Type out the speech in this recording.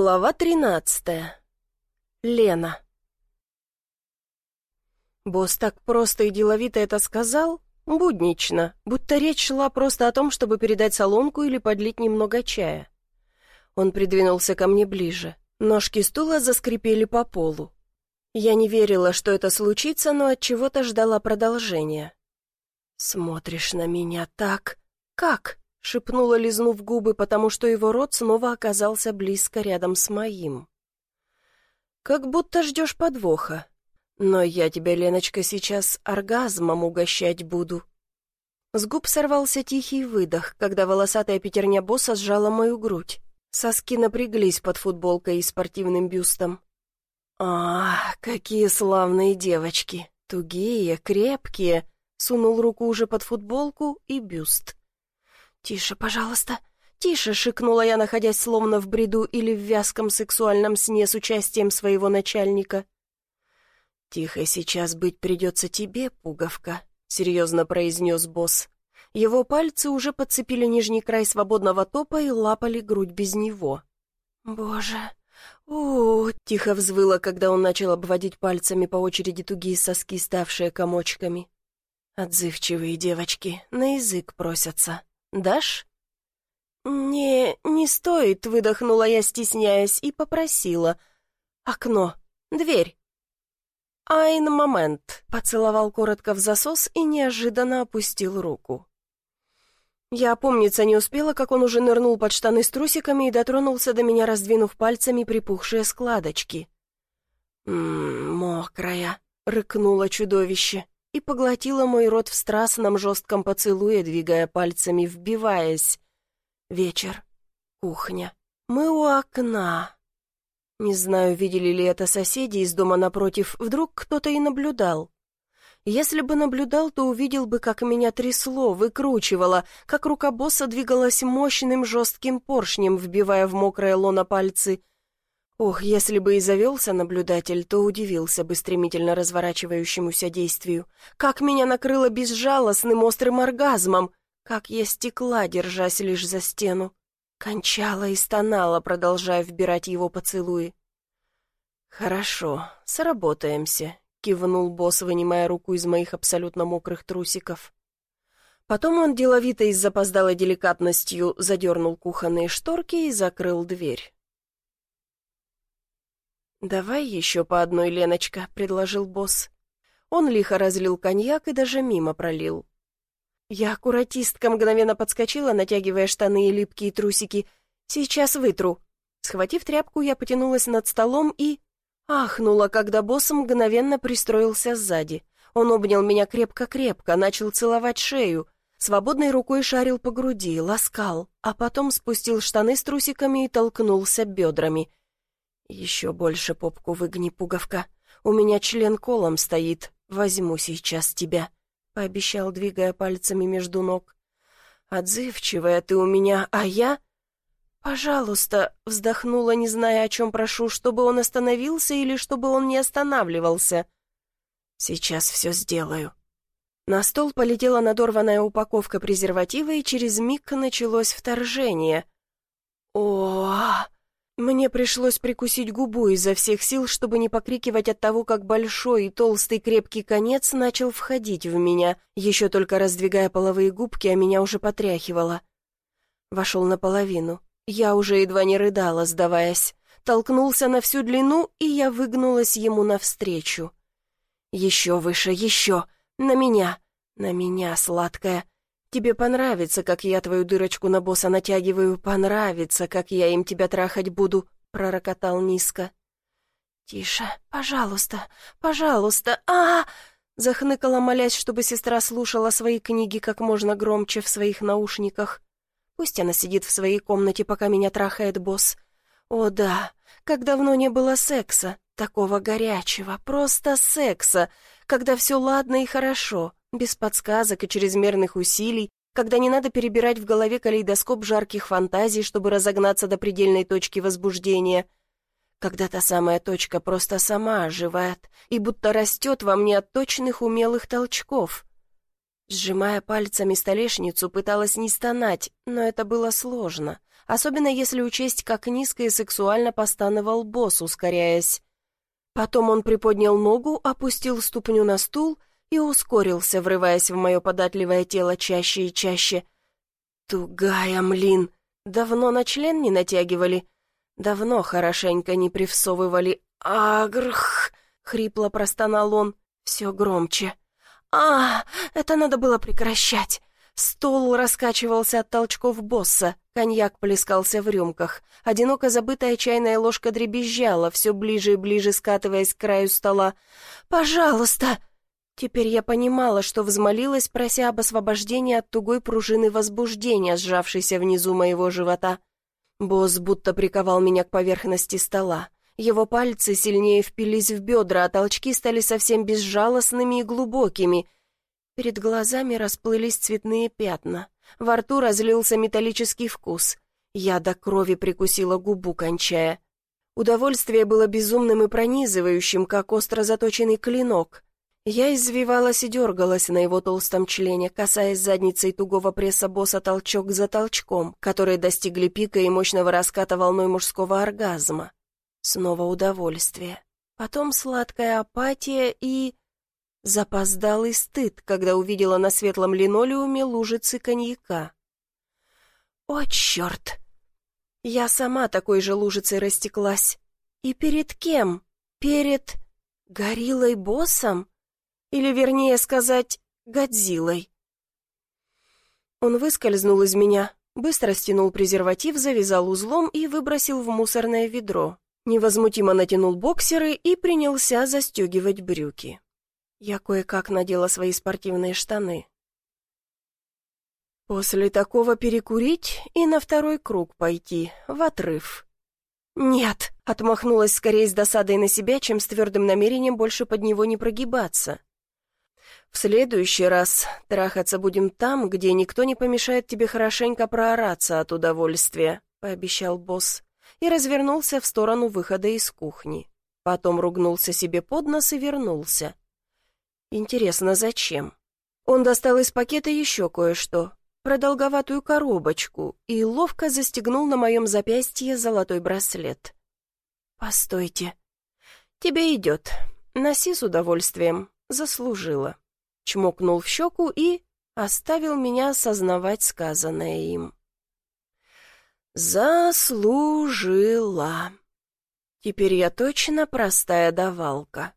Глава тринадцатая. Лена. Босс так просто и деловито это сказал, буднично, будто речь шла просто о том, чтобы передать солонку или подлить немного чая. Он придвинулся ко мне ближе. Ножки стула заскрипели по полу. Я не верила, что это случится, но от чего-то ждала продолжения. «Смотришь на меня так? Как?» — шепнула, лизнув губы, потому что его рот снова оказался близко рядом с моим. «Как будто ждешь подвоха. Но я тебя, Леночка, сейчас оргазмом угощать буду». С губ сорвался тихий выдох, когда волосатая пятерня босса сжала мою грудь. Соски напряглись под футболкой и спортивным бюстом. «А, какие славные девочки! Тугие, крепкие!» Сунул руку уже под футболку и бюст. «Тише, пожалуйста, тише!» — шикнула я, находясь словно в бреду или в вязком сексуальном сне с участием своего начальника. «Тихо сейчас быть придется тебе, пуговка», — серьезно произнес босс. Его пальцы уже подцепили нижний край свободного топа и лапали грудь без него. «Боже!» у, тихо взвыла, когда он начал обводить пальцами по очереди тугие соски, ставшие комочками. «Отзывчивые девочки, на язык просятся. Дашь?» «Не, не стоит», — выдохнула я, стесняясь, и попросила. «Окно, дверь». «Айн момент», — поцеловал коротко в засос и неожиданно опустил руку. Я опомниться не успела, как он уже нырнул под штаны с трусиками и дотронулся до меня, раздвинув пальцами припухшие складочки. «Ммм, мокрая», — рыкнуло чудовище и поглотила мой рот в страстном жестком поцелуе, двигая пальцами, вбиваясь. Вечер. Кухня. Мы у окна. Не знаю, видели ли это соседи из дома напротив, вдруг кто-то и наблюдал. Если бы наблюдал, то увидел бы, как меня трясло, выкручивало, как рука босса двигалась мощным жестким поршнем, вбивая в мокрое лоно пальцы. Ох, если бы и завелся наблюдатель, то удивился бы стремительно разворачивающемуся действию. Как меня накрыло безжалостным острым оргазмом! Как я стекла, держась лишь за стену. Кончала и стонала, продолжая вбирать его поцелуи. «Хорошо, сработаемся», — кивнул босс, вынимая руку из моих абсолютно мокрых трусиков. Потом он деловито и с запоздалой деликатностью задернул кухонные шторки и закрыл дверь. «Давай еще по одной, Леночка», — предложил босс. Он лихо разлил коньяк и даже мимо пролил. Я аккуратистка мгновенно подскочила, натягивая штаны и липкие трусики. «Сейчас вытру». Схватив тряпку, я потянулась над столом и... Ахнула, когда босс мгновенно пристроился сзади. Он обнял меня крепко-крепко, начал целовать шею, свободной рукой шарил по груди, ласкал, а потом спустил штаны с трусиками и толкнулся бедрами. «Еще больше попку выгни, пуговка. У меня член колом стоит. Возьму сейчас тебя», — пообещал, двигая пальцами между ног. «Отзывчивая ты у меня, а я...» «Пожалуйста», — вздохнула, не зная, о чем прошу, чтобы он остановился или чтобы он не останавливался. «Сейчас все сделаю». На стол полетела надорванная упаковка презерватива, и через миг началось вторжение. о Мне пришлось прикусить губу изо всех сил, чтобы не покрикивать от того, как большой и толстый крепкий конец начал входить в меня, еще только раздвигая половые губки, а меня уже потряхивало. Вошел наполовину. Я уже едва не рыдала, сдаваясь. Толкнулся на всю длину, и я выгнулась ему навстречу. «Еще выше, еще! На меня! На меня, сладкая! Тебе понравится, как я твою дырочку на босса натягиваю, понравится, как я им тебя трахать буду», — пророкотал низко. «Тише, пожалуйста, пожалуйста, а, -а, -а Захныкала, молясь, чтобы сестра слушала свои книги как можно громче в своих наушниках. Пусть она сидит в своей комнате, пока меня трахает босс. О да, как давно не было секса, такого горячего, просто секса, когда все ладно и хорошо, без подсказок и чрезмерных усилий, когда не надо перебирать в голове калейдоскоп жарких фантазий, чтобы разогнаться до предельной точки возбуждения. Когда та самая точка просто сама оживает и будто растет во мне от точных умелых толчков. Сжимая пальцами столешницу, пыталась не стонать, но это было сложно, особенно если учесть, как низко и сексуально постановал босс, ускоряясь. Потом он приподнял ногу, опустил ступню на стул и ускорился, врываясь в мое податливое тело чаще и чаще. Тугая, млин! Давно на член не натягивали? Давно хорошенько не привсовывали. «Агрх!» — хрипло простонал он, все громче. «А, это надо было прекращать!» Стол раскачивался от толчков босса, коньяк плескался в рюмках. Одиноко забытая чайная ложка дребезжала, все ближе и ближе скатываясь к краю стола. «Пожалуйста!» Теперь я понимала, что взмолилась, прося об освобождении от тугой пружины возбуждения, сжавшейся внизу моего живота. Босс будто приковал меня к поверхности стола. Его пальцы сильнее впились в бедра, а толчки стали совсем безжалостными и глубокими. Перед глазами расплылись цветные пятна. Во рту разлился металлический вкус. Я до крови прикусила губу, кончая. Удовольствие было безумным и пронизывающим, как остро заточенный клинок. Я извивалась и дергалась на его толстом члене, касаясь задницей тугого пресса босса толчок за толчком, которые достигли пика и мощного раската волной мужского оргазма. Снова удовольствие. Потом сладкая апатия и... Запоздалый стыд, когда увидела на светлом линолеуме лужицы коньяка. «О, черт!» Я сама такой же лужицей растеклась. И перед кем? Перед... гориллой-боссом? Или, вернее сказать, Годзиллой. Он выскользнул из меня, быстро стянул презерватив, завязал узлом и выбросил в мусорное ведро. Невозмутимо натянул боксеры и принялся застегивать брюки. Я кое-как надела свои спортивные штаны. После такого перекурить и на второй круг пойти, в отрыв. «Нет», — отмахнулась скорее с досадой на себя, чем с твердым намерением больше под него не прогибаться. В следующий раз трахаться будем там, где никто не помешает тебе хорошенько проораться от удовольствия», — пообещал босс, и развернулся в сторону выхода из кухни. Потом ругнулся себе под нос и вернулся. «Интересно, зачем?» Он достал из пакета еще кое-что, продолговатую коробочку, и ловко застегнул на моем запястье золотой браслет. «Постойте. Тебе идет. Носи с удовольствием. Заслужила» чмокнул в щеку и оставил меня осознавать сказанное им. «Заслужила. Теперь я точно простая давалка».